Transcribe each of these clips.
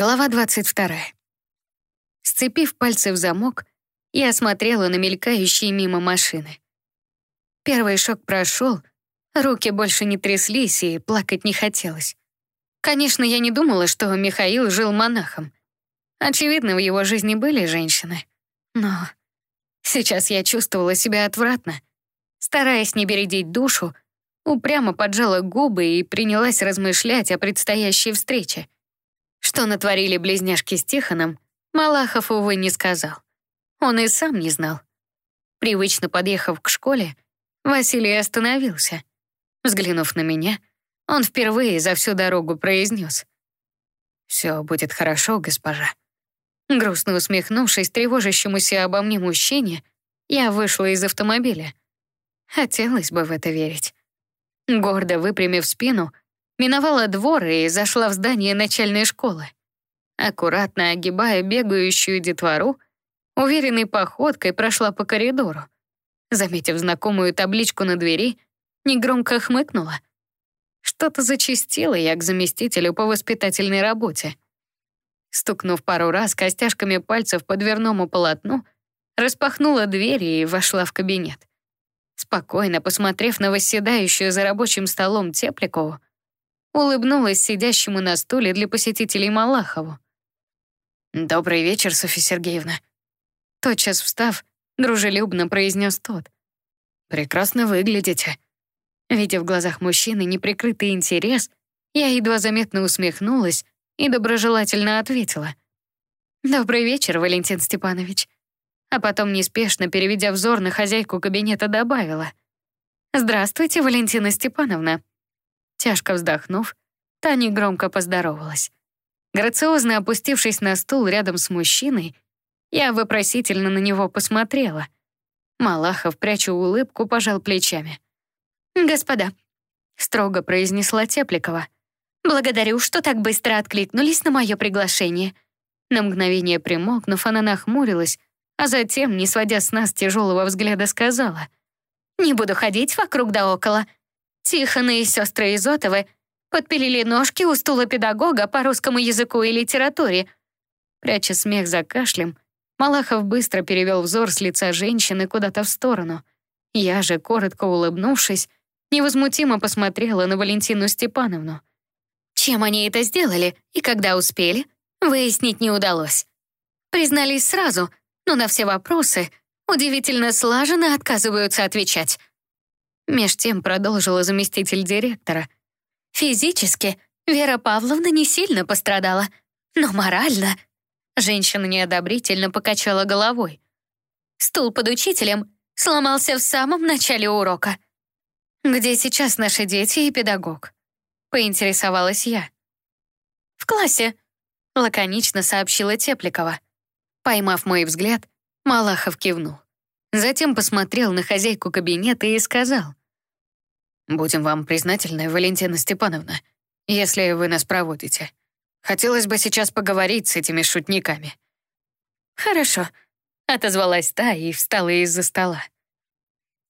Глава 22. Сцепив пальцы в замок, я смотрела на мелькающие мимо машины. Первый шок прошел, руки больше не тряслись и плакать не хотелось. Конечно, я не думала, что Михаил жил монахом. Очевидно, в его жизни были женщины. Но сейчас я чувствовала себя отвратно. Стараясь не бередить душу, упрямо поджала губы и принялась размышлять о предстоящей встрече. Что натворили близняшки с Тихоном, Малахов, увы, не сказал. Он и сам не знал. Привычно подъехав к школе, Василий остановился. Взглянув на меня, он впервые за всю дорогу произнес. «Все будет хорошо, госпожа». Грустно усмехнувшись тревожащемуся обо мне мужчине, я вышла из автомобиля. Хотелось бы в это верить. Гордо выпрямив спину, Миновала двор и зашла в здание начальной школы. Аккуратно огибая бегающую детвору, уверенной походкой прошла по коридору. Заметив знакомую табличку на двери, негромко хмыкнула. Что-то зачастило я к заместителю по воспитательной работе. Стукнув пару раз костяшками пальцев по дверному полотну, распахнула дверь и вошла в кабинет. Спокойно посмотрев на восседающую за рабочим столом Тепликову, улыбнулась сидящему на стуле для посетителей Малахову. «Добрый вечер, Софья Сергеевна». Тотчас встав, дружелюбно произнес тот. «Прекрасно выглядите». Видя в глазах мужчины неприкрытый интерес, я едва заметно усмехнулась и доброжелательно ответила. «Добрый вечер, Валентин Степанович». А потом, неспешно переведя взор на хозяйку кабинета, добавила. «Здравствуйте, Валентина Степановна». Тяжко вздохнув, Таня громко поздоровалась. Грациозно опустившись на стул рядом с мужчиной, я вопросительно на него посмотрела. Малахов, пряча улыбку, пожал плечами. «Господа», — строго произнесла Тепликова, «благодарю, что так быстро откликнулись на мое приглашение». На мгновение примолкнув, она нахмурилась, а затем, не сводя с нас тяжелого взгляда, сказала, «Не буду ходить вокруг да около. Тихон и сестры Изотовы подпилили ножки у стула педагога по русскому языку и литературе. Пряча смех за кашлем, Малахов быстро перевел взор с лица женщины куда-то в сторону. Я же, коротко улыбнувшись, невозмутимо посмотрела на Валентину Степановну. Чем они это сделали и когда успели, выяснить не удалось. Признались сразу, но на все вопросы удивительно слаженно отказываются отвечать. Меж тем продолжила заместитель директора. Физически Вера Павловна не сильно пострадала, но морально... Женщина неодобрительно покачала головой. Стул под учителем сломался в самом начале урока. «Где сейчас наши дети и педагог?» Поинтересовалась я. «В классе», — лаконично сообщила Тепликова. Поймав мой взгляд, Малахов кивнул. Затем посмотрел на хозяйку кабинета и сказал. Будем вам признательны, Валентина Степановна, если вы нас проводите. Хотелось бы сейчас поговорить с этими шутниками». «Хорошо», — отозвалась та и встала из-за стола.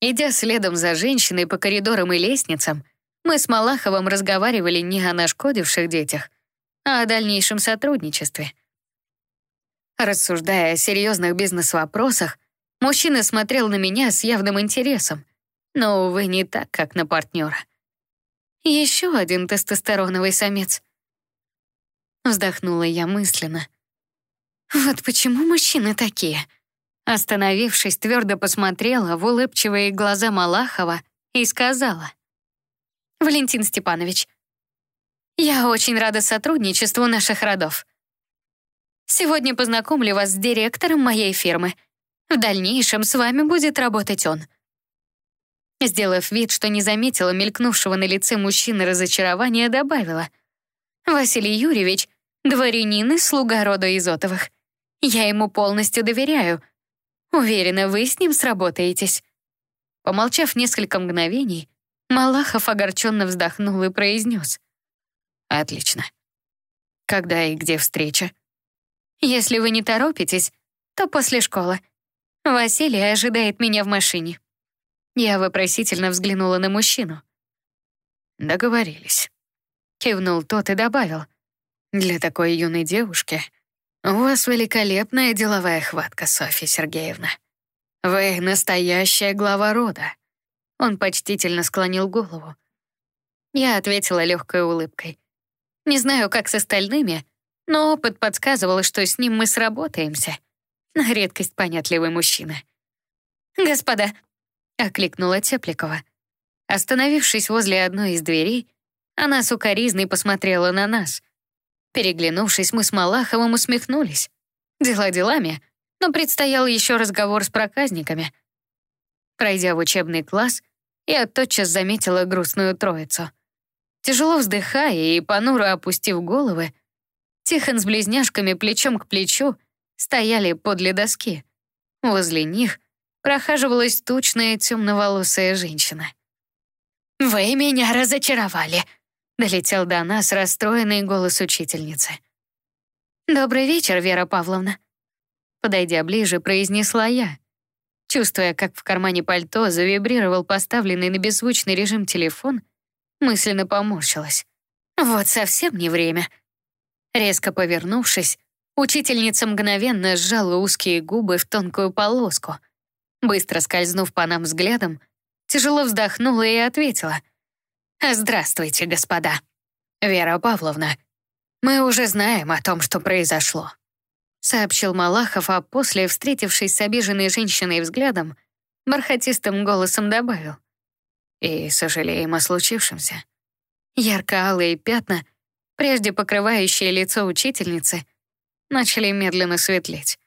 Идя следом за женщиной по коридорам и лестницам, мы с Малаховым разговаривали не о нашкодивших детях, а о дальнейшем сотрудничестве. Рассуждая о серьезных бизнес-вопросах, мужчина смотрел на меня с явным интересом, но, увы, не так, как на партнера. Еще один тестостероновый самец. Вздохнула я мысленно. Вот почему мужчины такие? Остановившись, твердо посмотрела в улыбчивые глаза Малахова и сказала. «Валентин Степанович, я очень рада сотрудничеству наших родов. Сегодня познакомлю вас с директором моей фирмы. В дальнейшем с вами будет работать он». Сделав вид, что не заметила мелькнувшего на лице мужчины разочарования, добавила. «Василий Юрьевич — дворянин и слуга рода Изотовых. Я ему полностью доверяю. Уверена, вы с ним сработаетесь». Помолчав несколько мгновений, Малахов огорченно вздохнул и произнес. «Отлично. Когда и где встреча?» «Если вы не торопитесь, то после школы. Василий ожидает меня в машине». Я вопросительно взглянула на мужчину. «Договорились», — кивнул тот и добавил. Для такой юной девушки у вас великолепная деловая хватка, Софья Сергеевна. Вы настоящая глава рода. Он почтительно склонил голову. Я ответила легкой улыбкой. Не знаю, как с остальными, но опыт подсказывал, что с ним мы сработаемся. На редкость понятливый мужчина. «Господа!» — окликнула Тепликова. Остановившись возле одной из дверей, она сукоризной посмотрела на нас. Переглянувшись, мы с Малаховым усмехнулись. Дела делами, но предстоял еще разговор с проказниками. Пройдя в учебный класс, я тотчас заметила грустную троицу. Тяжело вздыхая и понуро опустив головы, Тихон с близняшками плечом к плечу стояли подле доски. Возле них прохаживалась тучная темноволосая женщина. «Вы меня разочаровали», — долетел до нас расстроенный голос учительницы. «Добрый вечер, Вера Павловна», — подойдя ближе, произнесла я, чувствуя, как в кармане пальто завибрировал поставленный на беззвучный режим телефон, мысленно поморщилась. «Вот совсем не время». Резко повернувшись, учительница мгновенно сжала узкие губы в тонкую полоску. Быстро скользнув по нам взглядом, тяжело вздохнула и ответила. «Здравствуйте, господа. Вера Павловна, мы уже знаем о том, что произошло», сообщил Малахов, а после, встретившись с обиженной женщиной взглядом, бархатистым голосом добавил. «И сожалеем о случившемся». Ярко-алые пятна, прежде покрывающие лицо учительницы, начали медленно светлеть.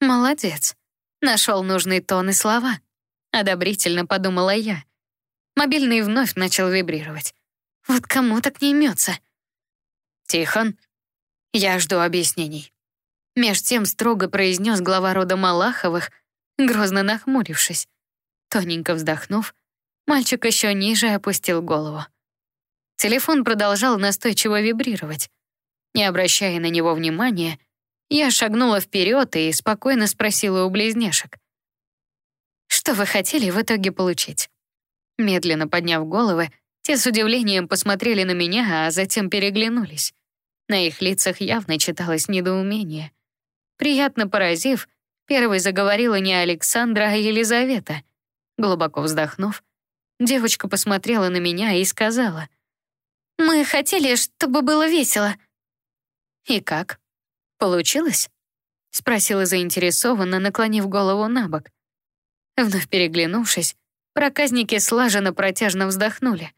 «Молодец», нашел нужный тон и слова. Одобрительно подумала я. Мобильный вновь начал вибрировать. Вот кому так не имется? «Тихон, я жду объяснений». Меж тем строго произнес глава рода Малаховых, грозно нахмурившись. Тоненько вздохнув, мальчик еще ниже опустил голову. Телефон продолжал настойчиво вибрировать. Не обращая на него внимания, я шагнула вперед и спокойно спросила у близняшек. «Что вы хотели в итоге получить?» Медленно подняв головы, те с удивлением посмотрели на меня, а затем переглянулись. На их лицах явно читалось недоумение. Приятно поразив, первой заговорила не Александра, а Елизавета. Глубоко вздохнув, девочка посмотрела на меня и сказала. «Мы хотели, чтобы было весело». «И как? Получилось?» — спросила заинтересованно, наклонив голову на бок. Вновь переглянувшись, проказники слаженно протяжно вздохнули.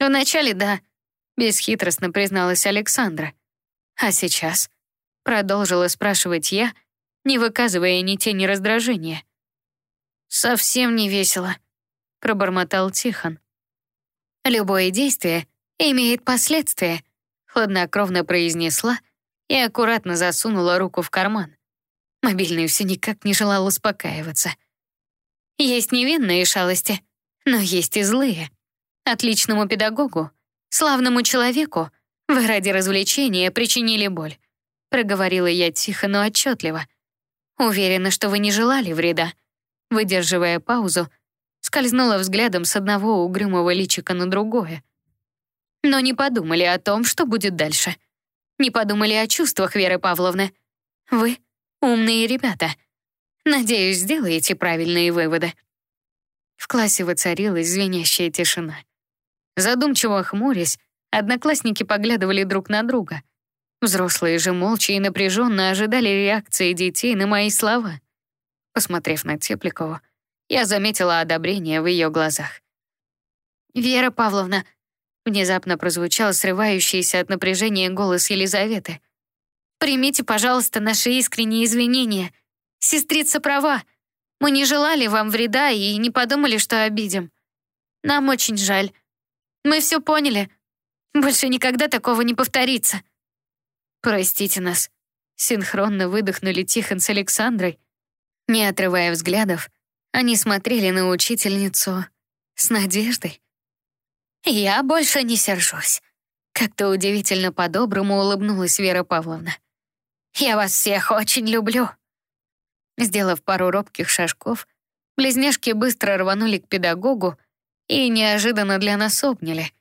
«Вначале да», — бесхитростно призналась Александра. «А сейчас?» — продолжила спрашивать я, не выказывая ни тени раздражения. «Совсем не весело», — пробормотал Тихон. «Любое действие имеет последствия», — хладнокровно произнесла и аккуратно засунула руку в карман. Мобильный все никак не желал успокаиваться. Есть невинные шалости, но есть и злые. Отличному педагогу, славному человеку вы ради развлечения причинили боль. Проговорила я тихо, но отчетливо. Уверена, что вы не желали вреда. Выдерживая паузу, скользнула взглядом с одного угрюмого личика на другое. Но не подумали о том, что будет дальше. Не подумали о чувствах Веры Павловны. Вы умные ребята — Надеюсь, сделаете правильные выводы». В классе воцарилась звенящая тишина. Задумчиво хмурясь, одноклассники поглядывали друг на друга. Взрослые же молча и напряженно ожидали реакции детей на мои слова. Посмотрев на Тепликову, я заметила одобрение в ее глазах. «Вера Павловна», — внезапно прозвучал срывающийся от напряжения голос Елизаветы, «примите, пожалуйста, наши искренние извинения. Сестрица права. Мы не желали вам вреда и не подумали, что обидим. Нам очень жаль. Мы все поняли. Больше никогда такого не повторится. Простите нас. Синхронно выдохнули Тихон с Александрой. Не отрывая взглядов, они смотрели на учительницу с надеждой. «Я больше не сержусь», — как-то удивительно по-доброму улыбнулась Вера Павловна. «Я вас всех очень люблю». Сделав пару робких шажков, близняшки быстро рванули к педагогу и неожиданно для нас обняли.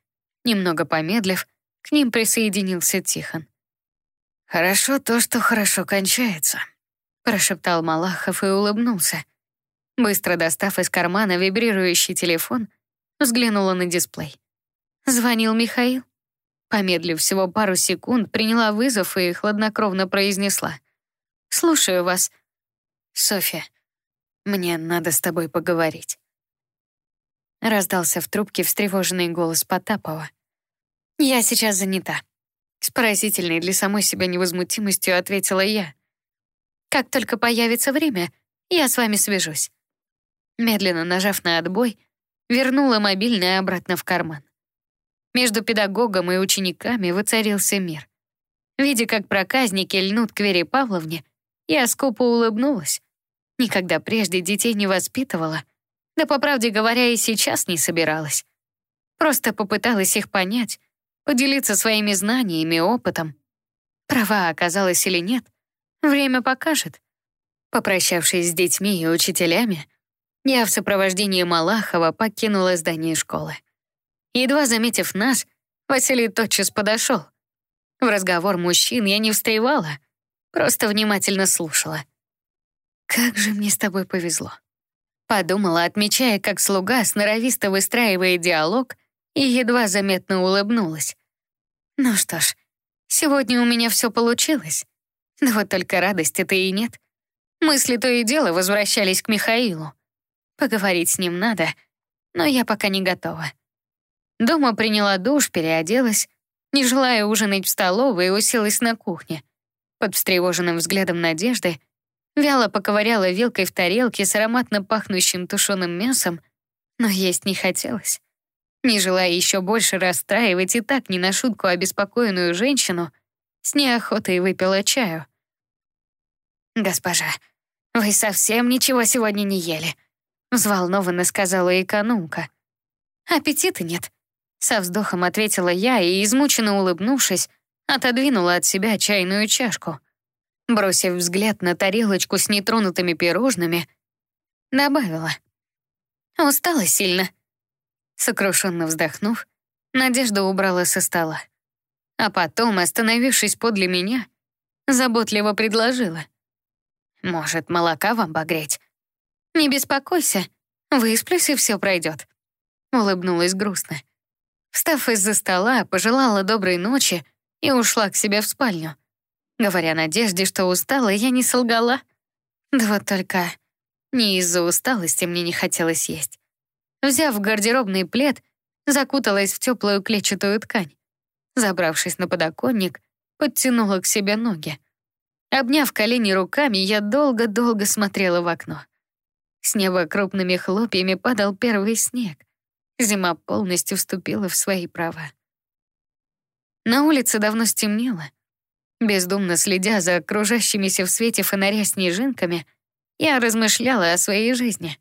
Немного помедлив, К ним присоединился Тихон. «Хорошо то, что хорошо кончается», — прошептал Малахов и улыбнулся. Быстро достав из кармана вибрирующий телефон, взглянула на дисплей. Звонил Михаил. Помедлив всего пару секунд, приняла вызов и хладнокровно произнесла. «Слушаю вас». «Софья, мне надо с тобой поговорить». Раздался в трубке встревоженный голос Потапова. «Я сейчас занята». С поразительной для самой себя невозмутимостью ответила я. «Как только появится время, я с вами свяжусь». Медленно нажав на отбой, вернула мобильный обратно в карман. Между педагогом и учениками воцарился мир. Видя, как проказники льнут к Вере Павловне, я скупо улыбнулась. Никогда прежде детей не воспитывала, да, по правде говоря, и сейчас не собиралась. Просто попыталась их понять, поделиться своими знаниями, опытом. Права оказалась или нет, время покажет. Попрощавшись с детьми и учителями, я в сопровождении Малахова покинула здание школы. Едва заметив нас, Василий тотчас подошел. В разговор мужчин я не встревала, просто внимательно слушала. «Как же мне с тобой повезло!» Подумала, отмечая, как слуга сноровисто выстраивает диалог, и едва заметно улыбнулась. «Ну что ж, сегодня у меня все получилось. Да вот только радости-то и нет. Мысли то и дело возвращались к Михаилу. Поговорить с ним надо, но я пока не готова. Дома приняла душ, переоделась, не желая ужинать в столовой, уселась на кухне. Под встревоженным взглядом Надежды вяло поковыряла вилкой в тарелке с ароматно пахнущим тушеным мясом, но есть не хотелось. Не желая еще больше расстраивать и так не на шутку обеспокоенную женщину, с неохотой выпила чаю. «Госпожа, вы совсем ничего сегодня не ели», взволнованно сказала экономка. «Аппетита нет», — со вздохом ответила я и, измученно улыбнувшись, отодвинула от себя чайную чашку. Бросив взгляд на тарелочку с нетронутыми пирожными, добавила. «Устала сильно». Сокрушенно вздохнув, Надежда убрала со стола. А потом, остановившись подле меня, заботливо предложила. «Может, молока вам погреть?» «Не беспокойся, высплюсь, и все пройдет», — улыбнулась грустно. Встав из-за стола, пожелала доброй ночи и ушла к себе в спальню. Говоря Надежде, что устала, я не солгала. Да вот только не из-за усталости мне не хотелось есть. Взяв гардеробный плед, закуталась в теплую клетчатую ткань. Забравшись на подоконник, подтянула к себе ноги. Обняв колени руками, я долго-долго смотрела в окно. С неба крупными хлопьями падал первый снег. Зима полностью вступила в свои права. На улице давно стемнело. Бездумно следя за окружающимися в свете фонаря снежинками, я размышляла о своей жизни,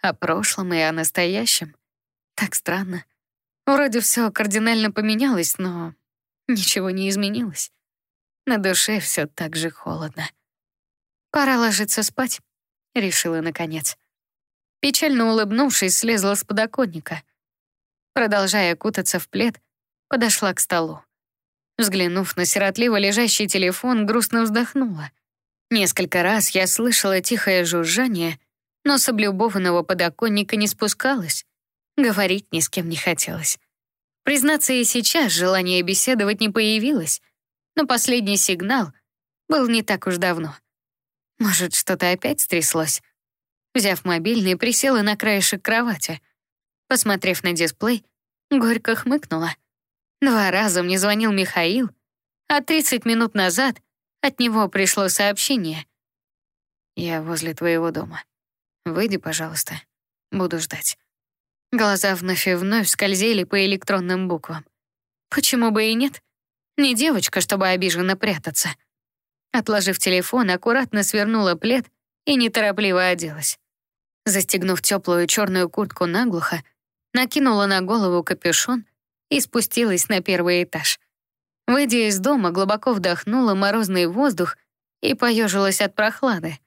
о прошлом и о настоящем. Так странно. Вроде все кардинально поменялось, но ничего не изменилось. На душе все так же холодно. Пора ложиться спать, решила наконец. Печально улыбнувшись, слезла с подоконника. Продолжая кутаться в плед, подошла к столу. Взглянув на сиротливо лежащий телефон, грустно вздохнула. Несколько раз я слышала тихое жужжание, но с облюбованного подоконника не спускалась. Говорить ни с кем не хотелось. Признаться, и сейчас желание беседовать не появилось, но последний сигнал был не так уж давно. Может, что-то опять стряслось? Взяв мобильный, присела на краешек кровати. Посмотрев на дисплей, горько хмыкнула. Два раза мне звонил Михаил, а 30 минут назад от него пришло сообщение. «Я возле твоего дома. Выйди, пожалуйста. Буду ждать». Глаза вновь и вновь скользили по электронным буквам. Почему бы и нет? Не девочка, чтобы обиженно прятаться. Отложив телефон, аккуратно свернула плед и неторопливо оделась. Застегнув теплую черную куртку наглухо, накинула на голову капюшон и спустилась на первый этаж. Выйдя из дома, глубоко вдохнула морозный воздух и поежилась от прохлады.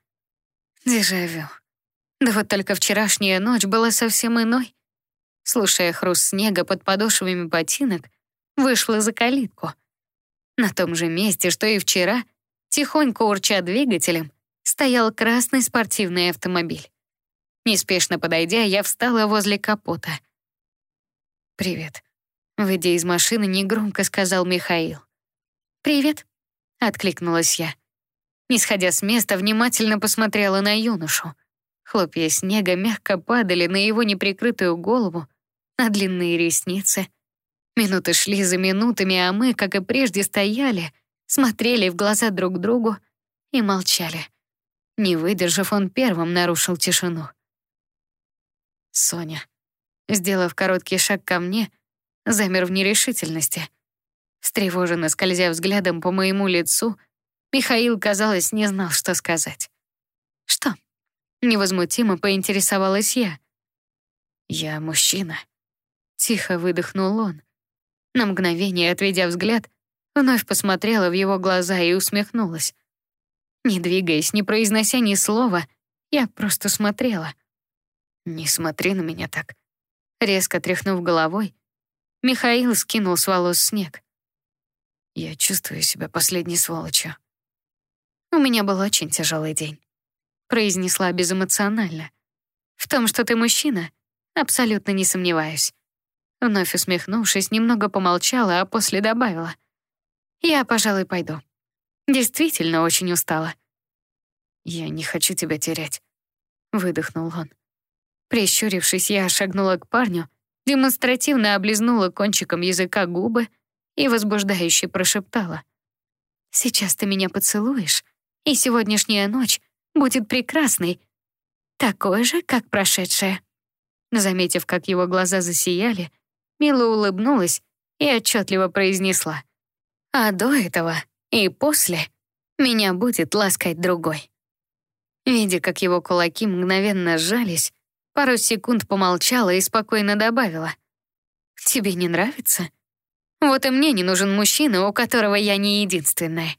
Дежавю. Да вот только вчерашняя ночь была совсем иной. Слушая хруст снега под подошвами ботинок, вышла за калитку. На том же месте, что и вчера, тихонько урча двигателем, стоял красный спортивный автомобиль. Неспешно подойдя, я встала возле капота. «Привет», — выйдя из машины, негромко сказал Михаил. «Привет», — откликнулась я. Не сходя с места, внимательно посмотрела на юношу. Хлопья снега мягко падали на его неприкрытую голову, на длинные ресницы. Минуты шли за минутами, а мы, как и прежде, стояли, смотрели в глаза друг другу и молчали. Не выдержав, он первым нарушил тишину. Соня, сделав короткий шаг ко мне, замер в нерешительности. Встревоженно скользя взглядом по моему лицу, Михаил, казалось, не знал, что сказать. «Что?» — невозмутимо поинтересовалась я. «Я мужчина», — тихо выдохнул он. На мгновение, отведя взгляд, вновь посмотрела в его глаза и усмехнулась. Не двигаясь, не произнося ни слова, я просто смотрела. «Не смотри на меня так». Резко тряхнув головой, Михаил скинул с волос снег. «Я чувствую себя последней сволочью». «У меня был очень тяжелый день», — произнесла безэмоционально. «В том, что ты мужчина, абсолютно не сомневаюсь». Вновь усмехнувшись, немного помолчала, а после добавила. «Я, пожалуй, пойду. Действительно очень устала. «Я не хочу тебя терять», — выдохнул он. Прищурившись, я шагнула к парню, демонстративно облизнула кончиком языка губы и возбуждающе прошептала. «Сейчас ты меня поцелуешь, и сегодняшняя ночь будет прекрасной, такой же, как прошедшая». Заметив, как его глаза засияли, Мила улыбнулась и отчетливо произнесла. «А до этого и после меня будет ласкать другой. Видя, как его кулаки мгновенно сжались, пару секунд помолчала и спокойно добавила. «Тебе не нравится? Вот и мне не нужен мужчина, у которого я не единственная».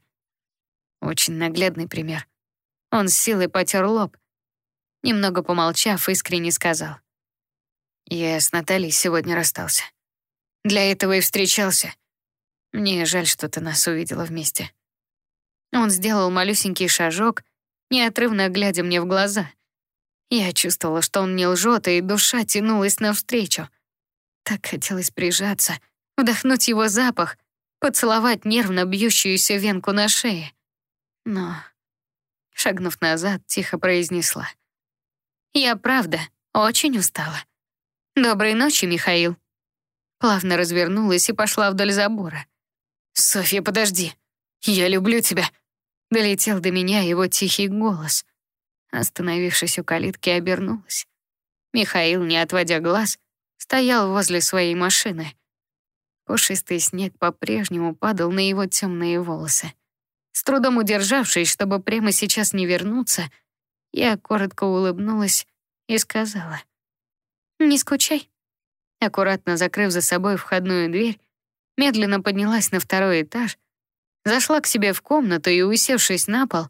Очень наглядный пример. Он с силой потер лоб. Немного помолчав, искренне сказал. «Я с Натальей сегодня расстался. Для этого и встречался. Мне жаль, что ты нас увидела вместе. Он сделал малюсенький шажок, неотрывно глядя мне в глаза. Я чувствовала, что он не лжет, и душа тянулась навстречу. Так хотелось прижаться, вдохнуть его запах, поцеловать нервно бьющуюся венку на шее. Но, шагнув назад, тихо произнесла. «Я правда очень устала. Доброй ночи, Михаил». Плавно развернулась и пошла вдоль забора. «Софья, подожди. Я люблю тебя». Долетел до меня его тихий голос. Остановившись у калитки, обернулась. Михаил, не отводя глаз, стоял возле своей машины. Пушистый снег по-прежнему падал на его темные волосы. С трудом удержавшись, чтобы прямо сейчас не вернуться, я коротко улыбнулась и сказала. «Не скучай». Аккуратно закрыв за собой входную дверь, медленно поднялась на второй этаж, зашла к себе в комнату и, усевшись на пол,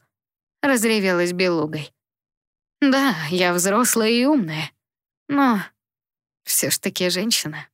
разревелась белугой. Да, я взрослая и умная, но все ж таки женщина.